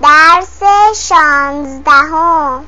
درس شانزدهم.